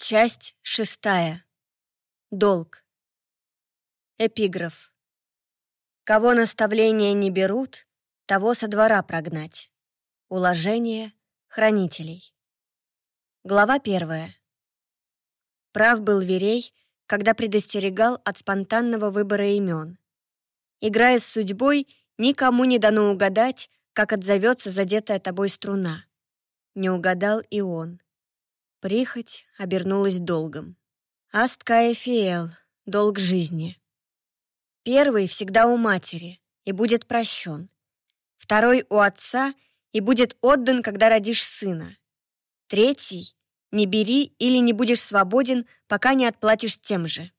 Часть шестая. Долг. Эпиграф. Кого наставления не берут, того со двора прогнать. Уложение хранителей. Глава первая. Прав был Верей, когда предостерегал от спонтанного выбора имен. Играя с судьбой, никому не дано угадать, как отзовется задетая тобой струна. Не угадал и он. Прихоть обернулась долгом. Аст Каэфиэл, долг жизни. Первый всегда у матери и будет прощен. Второй у отца и будет отдан, когда родишь сына. Третий — не бери или не будешь свободен, пока не отплатишь тем же.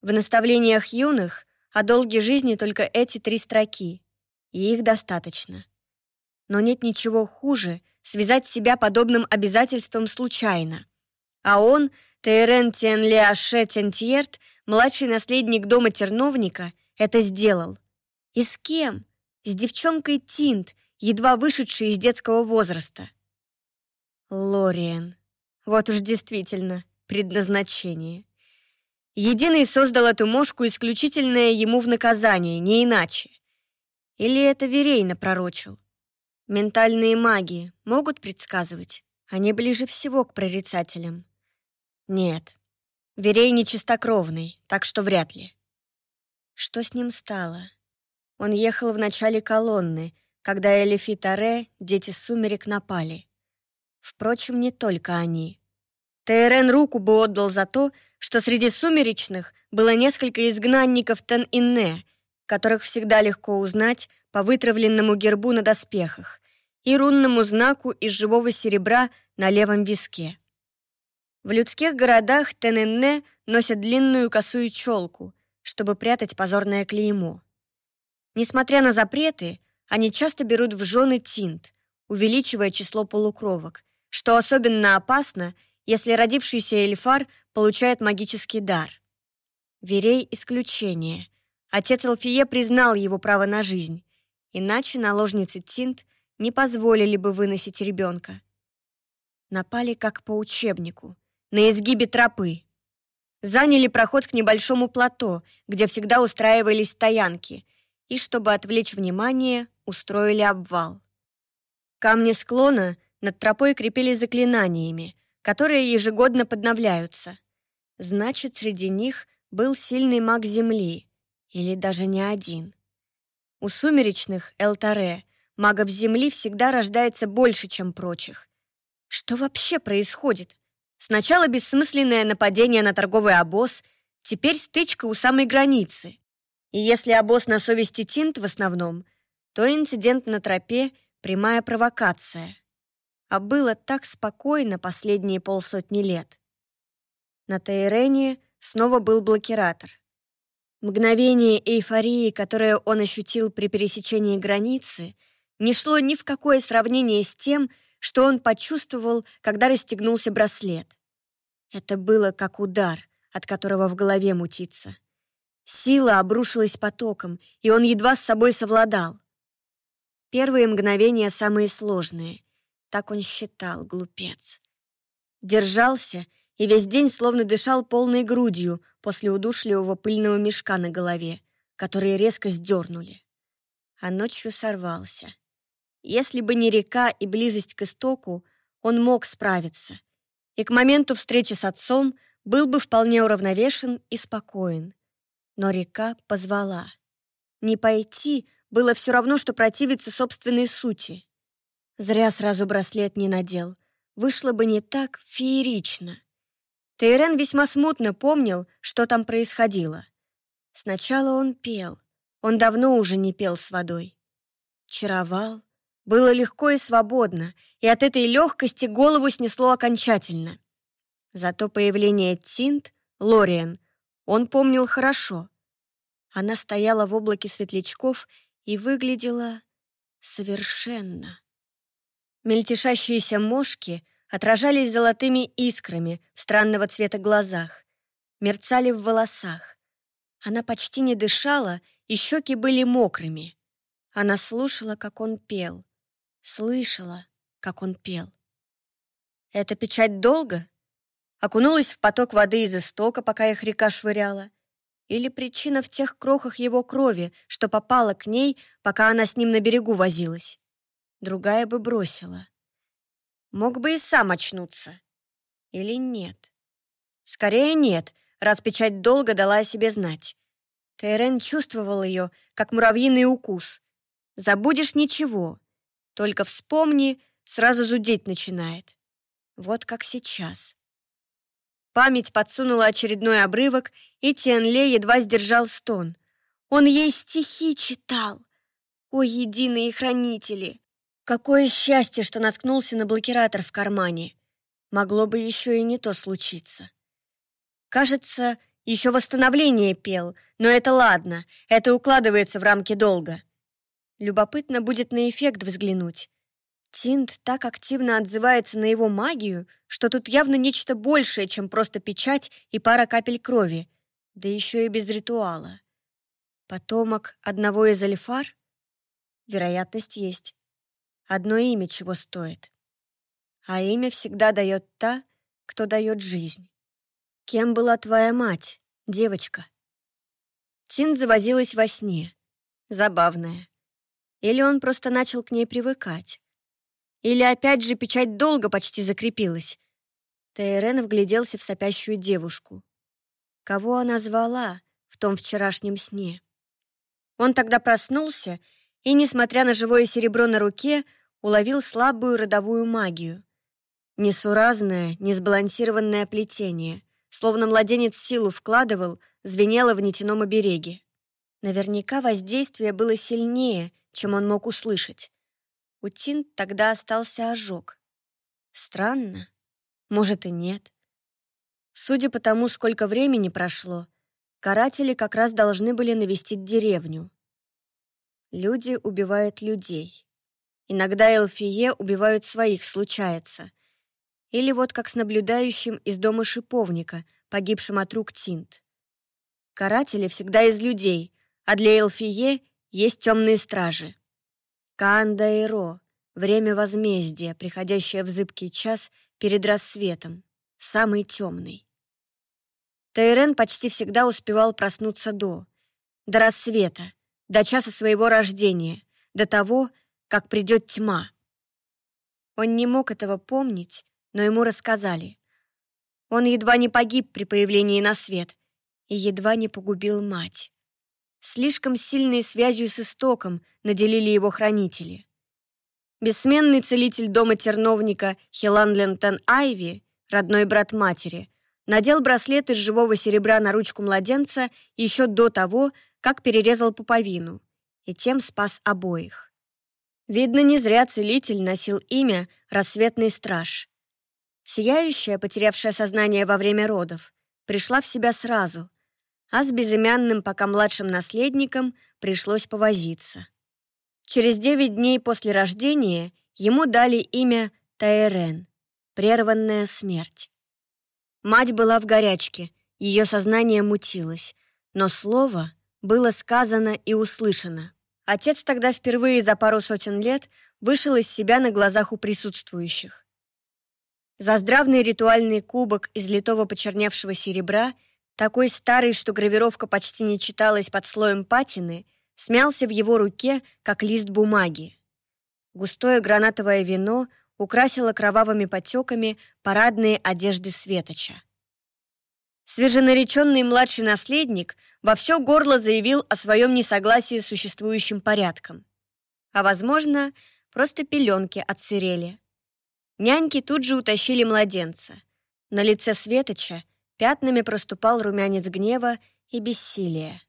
В наставлениях юных о долге жизни только эти три строки, и их достаточно. Но нет ничего хуже — связать себя подобным обязательством случайно. А он, Тейрен Тенлеаше Тентьерт, младший наследник дома терновника, это сделал. И с кем? С девчонкой Тинт, едва вышедшей из детского возраста. Лориен. Вот уж действительно предназначение. Единый создал эту мошку исключительное ему в наказание, не иначе. Или это Верейна пророчил? Ментальные маги могут предсказывать? Они ближе всего к прорицателям. Нет. Верей не чистокровный, так что вряд ли. Что с ним стало? Он ехал в начале колонны, когда Элиф и Таре, дети сумерек, напали. Впрочем, не только они. Тейрен руку бы отдал за то, что среди сумеречных было несколько изгнанников Тен-Инне, которых всегда легко узнать по вытравленному гербу на доспехах и рунному знаку из живого серебра на левом виске. В людских городах Тененне носят длинную косую челку, чтобы прятать позорное клеймо. Несмотря на запреты, они часто берут в жены тинт, увеличивая число полукровок, что особенно опасно, если родившийся Эльфар получает магический дар. Верей — исключение. Отец Алфие признал его право на жизнь, иначе наложницы Тинт не позволили бы выносить ребенка. Напали как по учебнику, на изгибе тропы. Заняли проход к небольшому плато, где всегда устраивались стоянки, и, чтобы отвлечь внимание, устроили обвал. Камни склона над тропой крепили заклинаниями, которые ежегодно подновляются. Значит, среди них был сильный маг Земли, или даже не один. У сумеречных Элтаре магов Земли всегда рождается больше, чем прочих. Что вообще происходит? Сначала бессмысленное нападение на торговый обоз, теперь стычка у самой границы. И если обоз на совести Тинт в основном, то инцидент на тропе — прямая провокация. А было так спокойно последние полсотни лет. На Тейрене снова был блокиратор. Мгновение эйфории, которое он ощутил при пересечении границы, не шло ни в какое сравнение с тем, что он почувствовал, когда расстегнулся браслет. Это было как удар, от которого в голове мутится. Сила обрушилась потоком, и он едва с собой совладал. Первые мгновения самые сложные. Так он считал, глупец. Держался и весь день словно дышал полной грудью, после удушливого пыльного мешка на голове, которые резко сдернули. А ночью сорвался. Если бы не река и близость к истоку, он мог справиться. И к моменту встречи с отцом был бы вполне уравновешен и спокоен. Но река позвала. Не пойти было все равно, что противиться собственной сути. Зря сразу браслет не надел. Вышло бы не так феерично. Тейрен весьма смутно помнил, что там происходило. Сначала он пел. Он давно уже не пел с водой. Чаровал. Было легко и свободно, и от этой легкости голову снесло окончательно. Зато появление Тинт, Лориен, он помнил хорошо. Она стояла в облаке светлячков и выглядела совершенно. Мельтешащиеся мошки — отражались золотыми искрами в странного цвета глазах, мерцали в волосах. Она почти не дышала, и щеки были мокрыми. Она слушала, как он пел, слышала, как он пел. Это печать долга? окунулась в поток воды из истока, пока их река швыряла. Или причина в тех крохах его крови, что попала к ней, пока она с ним на берегу возилась. Другая бы бросила. Мог бы и сам очнуться. Или нет? Скорее нет, раз печать долго дала о себе знать. Тайрен чувствовал ее, как муравьиный укус. Забудешь ничего. Только вспомни, сразу зудеть начинает. Вот как сейчас. Память подсунула очередной обрывок, и Тианле едва сдержал стон. Он ей стихи читал. О, единые хранители! Какое счастье, что наткнулся на блокиратор в кармане. Могло бы еще и не то случиться. Кажется, еще восстановление пел, но это ладно, это укладывается в рамки долга. Любопытно будет на эффект взглянуть. Тинт так активно отзывается на его магию, что тут явно нечто большее, чем просто печать и пара капель крови, да еще и без ритуала. Потомок одного из альфар? Вероятность есть. Одно имя чего стоит. А имя всегда дает та, кто дает жизнь. Кем была твоя мать, девочка? Тин завозилась во сне. Забавная. Или он просто начал к ней привыкать. Или опять же печать долго почти закрепилась. Тейрен вгляделся в сопящую девушку. Кого она звала в том вчерашнем сне? Он тогда проснулся и, несмотря на живое серебро на руке, уловил слабую родовую магию. Несуразное, несбалансированное плетение, словно младенец силу вкладывал, звенело в нетяном обереге. Наверняка воздействие было сильнее, чем он мог услышать. У Тин тогда остался ожог. Странно. Может и нет. Судя по тому, сколько времени прошло, каратели как раз должны были навестить деревню. Люди убивают людей. Иногда эльфие убивают своих, случается. Или вот как с наблюдающим из дома шиповника, погибшим от рук Тинт. Каратели всегда из людей, а для эльфие есть темные стражи. Каандаэро — время возмездия, приходящее в зыбкий час перед рассветом, самый темный. Тайрен почти всегда успевал проснуться до, до рассвета, до часа своего рождения, до того, как придет тьма. Он не мог этого помнить, но ему рассказали. Он едва не погиб при появлении на свет и едва не погубил мать. Слишком сильной связью с истоком наделили его хранители. Бессменный целитель дома терновника Хилан Лентон Айви, родной брат матери, надел браслет из живого серебра на ручку младенца еще до того, как перерезал пуповину, и тем спас обоих. Видно, не зря целитель носил имя «Рассветный страж». Сияющая, потерявшая сознание во время родов, пришла в себя сразу, а с безымянным пока младшим наследником пришлось повозиться. Через девять дней после рождения ему дали имя Таэрен — прерванная смерть. Мать была в горячке, ее сознание мутилось, но слово было сказано и услышано. Отец тогда впервые за пару сотен лет вышел из себя на глазах у присутствующих. Заздравный ритуальный кубок из литого почерневшего серебра — такой старый, что гравировка почти не читалась под слоем патины, смялся в его руке, как лист бумаги. Густое гранатовое вино украсило кровавыми потеками парадные одежды Светоча. Свеженареченный младший наследник во все горло заявил о своем несогласии с существующим порядком. А, возможно, просто пеленки отсырели. Няньки тут же утащили младенца. На лице Светоча Пятнами проступал румянец гнева и бессилия.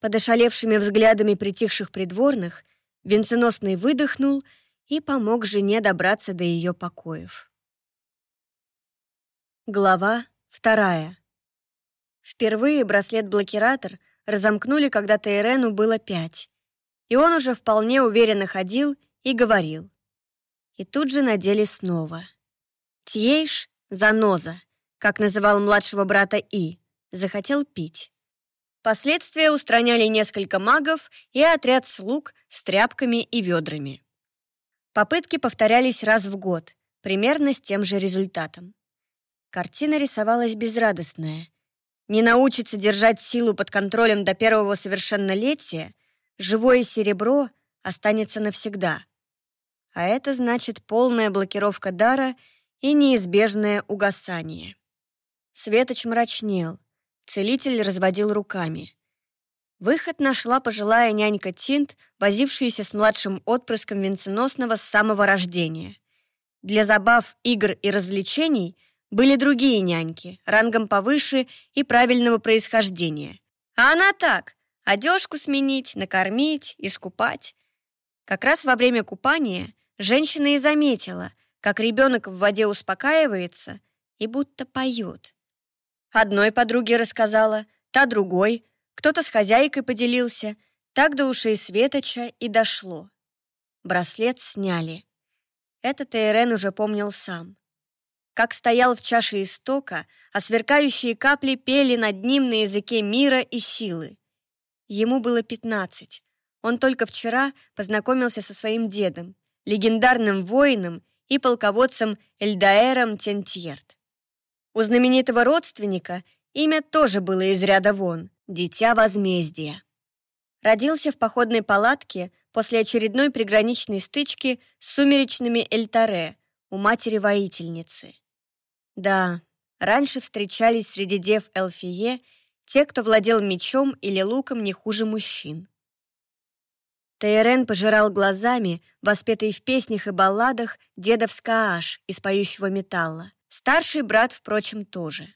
Под ошалевшими взглядами притихших придворных венценосный выдохнул и помог жене добраться до ее покоев. Глава вторая. Впервые браслет-блокиратор разомкнули, когда Тейрену было пять, и он уже вполне уверенно ходил и говорил. И тут же надели снова. Тьейш — заноза, как называл младшего брата И, захотел пить. Последствия устраняли несколько магов и отряд слуг с тряпками и ведрами. Попытки повторялись раз в год, примерно с тем же результатом. Картина рисовалась безрадостная. Не научится держать силу под контролем до первого совершеннолетия, живое серебро останется навсегда. А это значит полная блокировка дара и неизбежное угасание. Светоч мрачнел. Целитель разводил руками. Выход нашла пожилая нянька Тинт, возившаяся с младшим отпрыском венценосного с самого рождения. Для забав, игр и развлечений были другие няньки, рангом повыше и правильного происхождения. А она так, одежку сменить, накормить, искупать. Как раз во время купания женщина и заметила, как ребенок в воде успокаивается и будто поет. Одной подруге рассказала, та другой, кто-то с хозяйкой поделился, так до ушей Светоча и дошло. Браслет сняли. Этот Эйрен уже помнил сам. Как стоял в чаше истока, а сверкающие капли пели над ним на языке мира и силы. Ему было пятнадцать. Он только вчера познакомился со своим дедом, легендарным воином и полководцем Эльдаэром Тентьерт. У знаменитого родственника имя тоже было из ряда вон — «Дитя возмездия». Родился в походной палатке после очередной приграничной стычки с сумеречными Эльтаре у матери-воительницы. Да, раньше встречались среди дев Элфие те, кто владел мечом или луком не хуже мужчин. Тейрен пожирал глазами, воспетый в песнях и балладах, дедов Скааш из поющего металла. Старший брат, впрочем, тоже.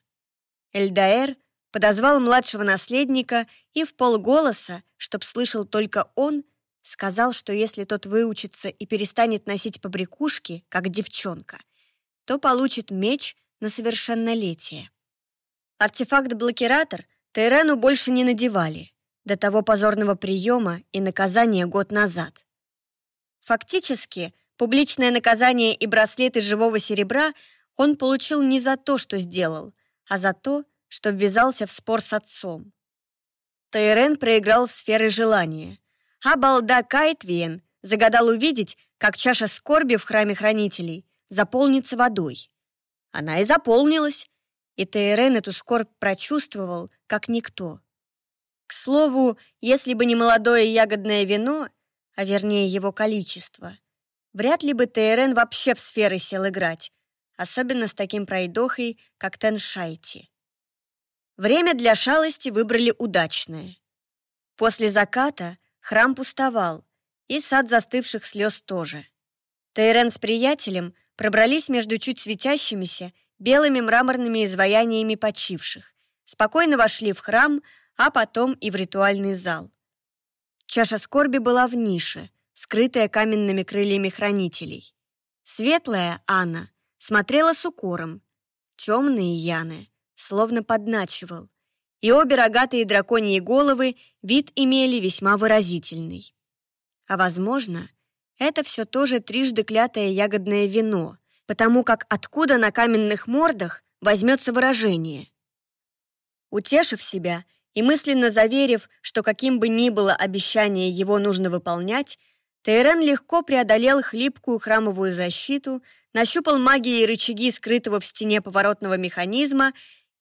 Эльдаэр подозвал младшего наследника и в полголоса, чтоб слышал только он, Сказал, что если тот выучится и перестанет носить побрякушки, как девчонка, то получит меч на совершеннолетие. Артефакт-блокиратор Тайрену больше не надевали до того позорного приема и наказания год назад. Фактически, публичное наказание и браслет из живого серебра он получил не за то, что сделал, а за то, что ввязался в спор с отцом. Тайрен проиграл в сферы желания — а балда Кайтвиен загадал увидеть, как чаша скорби в храме хранителей заполнится водой. Она и заполнилась, и Тейрен эту скорбь прочувствовал, как никто. К слову, если бы не молодое ягодное вино, а вернее его количество, вряд ли бы Тейрен вообще в сферы сел играть, особенно с таким пройдохой, как Теншайти. Время для шалости выбрали удачное. После заката Храм пустовал, и сад застывших слез тоже. Тейрен с приятелем пробрались между чуть светящимися белыми мраморными изваяниями почивших, спокойно вошли в храм, а потом и в ритуальный зал. Чаша скорби была в нише, скрытая каменными крыльями хранителей. Светлая Анна смотрела с укором, темные Яны словно подначивал, и обе рогатые драконьи головы вид имели весьма выразительный. А, возможно, это все тоже трижды клятое ягодное вино, потому как откуда на каменных мордах возьмется выражение. Утешив себя и мысленно заверив, что каким бы ни было обещание его нужно выполнять, Тейрен легко преодолел хлипкую храмовую защиту, нащупал магией рычаги скрытого в стене поворотного механизма,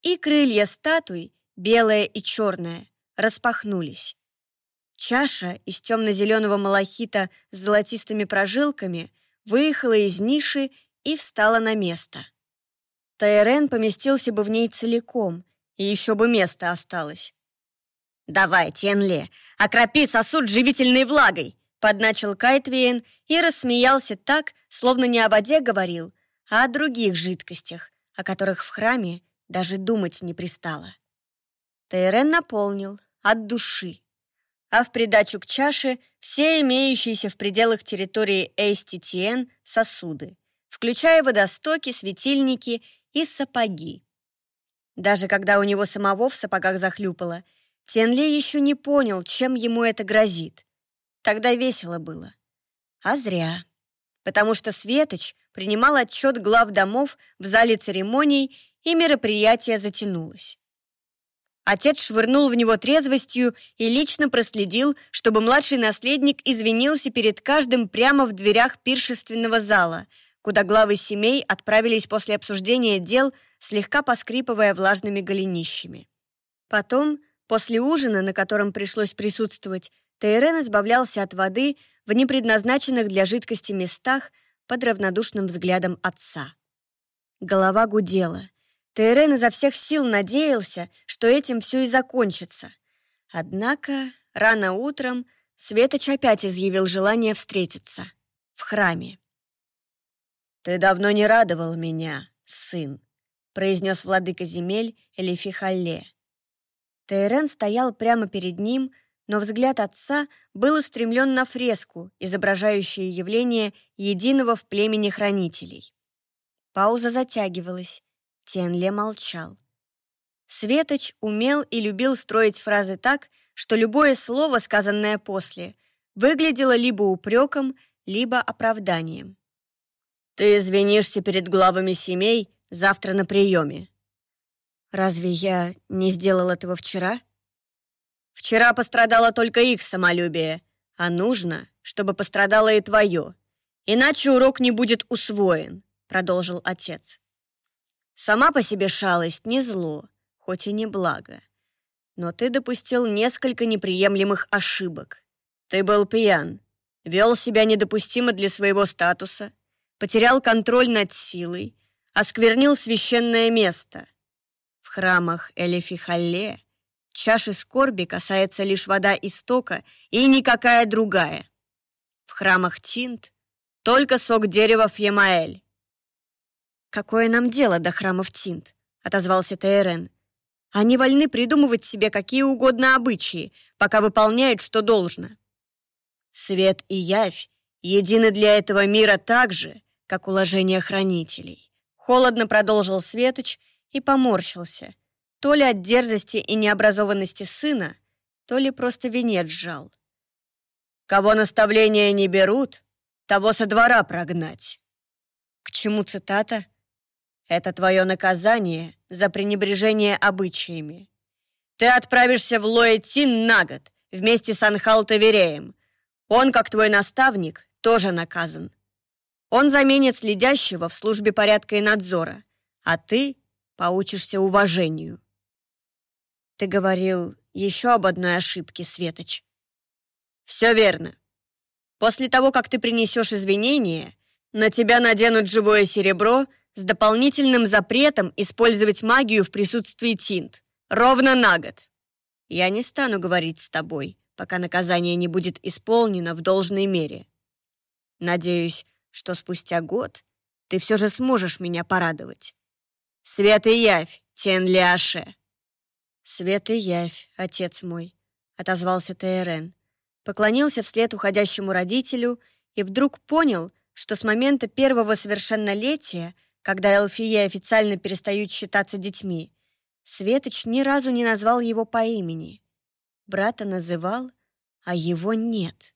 и крылья статуй белое и черное, распахнулись. Чаша из темно-зеленого малахита с золотистыми прожилками выехала из ниши и встала на место. Тайрен поместился бы в ней целиком, и еще бы место осталось. «Давай, Тенле, окропи сосуд живительной влагой!» подначил Кайтвиен и рассмеялся так, словно не о воде говорил, а о других жидкостях, о которых в храме даже думать не пристало. Тейрен наполнил от души, а в придачу к чаше все имеющиеся в пределах территории Эйститиен сосуды, включая водостоки, светильники и сапоги. Даже когда у него самого в сапогах захлюпало, Тенли еще не понял, чем ему это грозит. Тогда весело было. А зря. Потому что Светоч принимал отчет глав домов в зале церемоний, и мероприятие затянулось. Отец швырнул в него трезвостью и лично проследил, чтобы младший наследник извинился перед каждым прямо в дверях пиршественного зала, куда главы семей отправились после обсуждения дел слегка поскрипывая влажными голенищами. Потом, после ужина, на котором пришлось присутствовать, Тейрен избавлялся от воды в непредназначенных для жидкости местах под равнодушным взглядом отца. Голова гудела. Тейрен изо всех сил надеялся, что этим все и закончится. Однако рано утром Светоч опять изъявил желание встретиться в храме. «Ты давно не радовал меня, сын», — произнес владыка земель Элифихалле. Тейрен стоял прямо перед ним, но взгляд отца был устремлен на фреску, изображающую явление единого в племени хранителей. Пауза затягивалась. Тенле молчал. Светоч умел и любил строить фразы так, что любое слово, сказанное после, выглядело либо упреком, либо оправданием. «Ты извинишься перед главами семей завтра на приеме». «Разве я не сделал этого вчера?» «Вчера пострадало только их самолюбие, а нужно, чтобы пострадало и твое, иначе урок не будет усвоен», продолжил отец. «Сама по себе шалость не зло, хоть и не благо. Но ты допустил несколько неприемлемых ошибок. Ты был пьян, вел себя недопустимо для своего статуса, потерял контроль над силой, осквернил священное место. В храмах Элефихалле чаши скорби касается лишь вода истока и никакая другая. В храмах Тинт только сок дерева Фьемаэль. «Какое нам дело до храмов Тинт?» — отозвался Тейрен. «Они вольны придумывать себе какие угодно обычаи, пока выполняют, что должно». «Свет и явь едины для этого мира так же, как уложение хранителей. Холодно продолжил Светоч и поморщился. То ли от дерзости и необразованности сына, то ли просто венец сжал. Кого наставления не берут, того со двора прогнать. К чему цитата? Это твое наказание за пренебрежение обычаями. Ты отправишься в Лоэтин на год вместе с Анхал Тавереем. Он, как твой наставник, тоже наказан. Он заменит следящего в службе порядка и надзора, а ты поучишься уважению. Ты говорил еще об одной ошибке, Светоч. Все верно. После того, как ты принесешь извинения, на тебя наденут живое серебро с дополнительным запретом использовать магию в присутствии Тинт. Ровно на год. Я не стану говорить с тобой, пока наказание не будет исполнено в должной мере. Надеюсь, что спустя год ты все же сможешь меня порадовать. Свет и явь, Тен Ляше. Свет и явь, отец мой, отозвался Тейрен. Поклонился вслед уходящему родителю и вдруг понял, что с момента первого совершеннолетия, когда Элфия официально перестают считаться детьми, Светоч ни разу не назвал его по имени. Брата называл, а его нет.